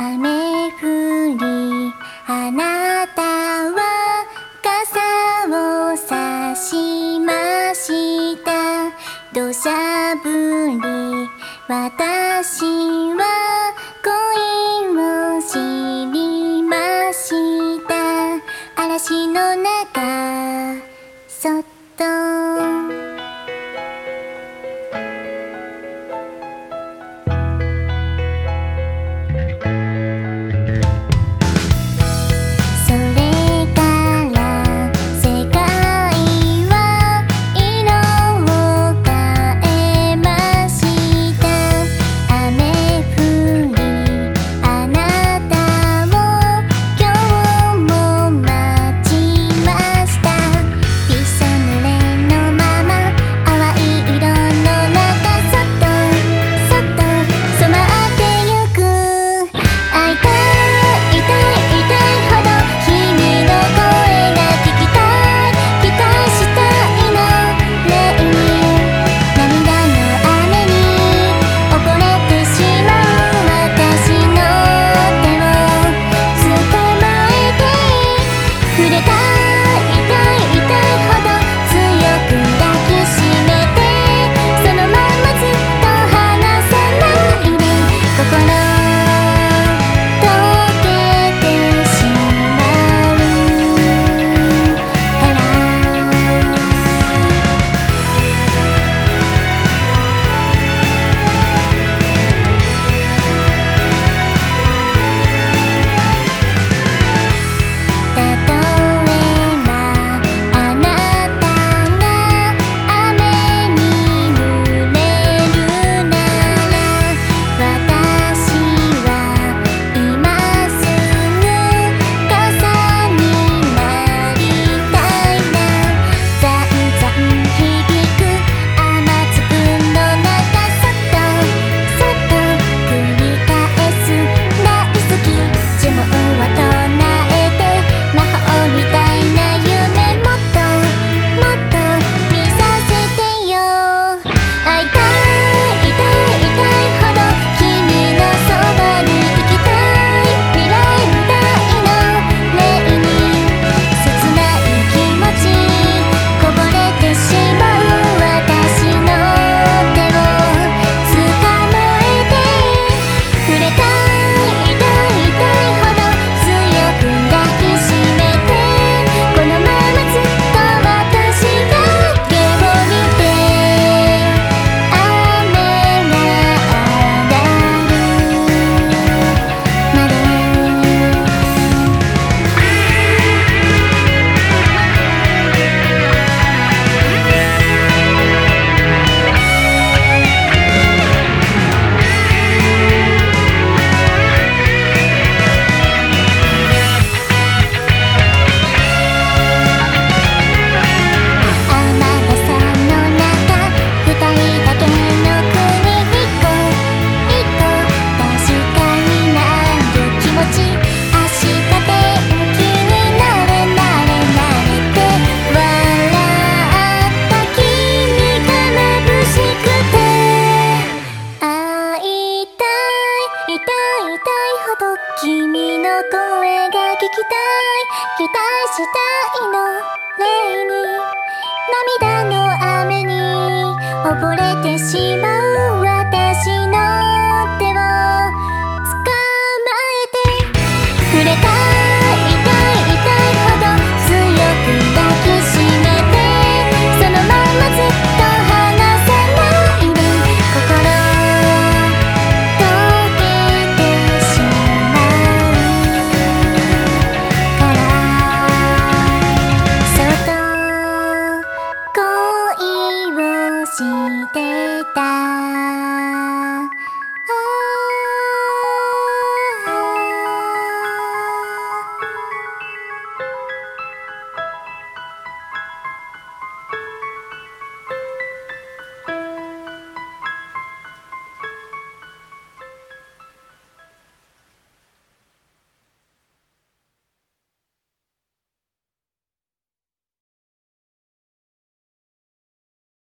雨降りあなたは傘を差しました。土砂降り私は恋を知りました。嵐の中声が聞きたい。期待したいの。霊に。涙の雨に溺れてしまう。た。